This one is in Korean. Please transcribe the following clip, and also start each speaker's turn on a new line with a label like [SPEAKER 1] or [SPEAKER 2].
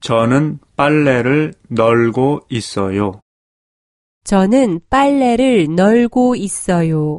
[SPEAKER 1] 저는 빨래를 널고 있어요.
[SPEAKER 2] 저는 빨래를 널고 있어요.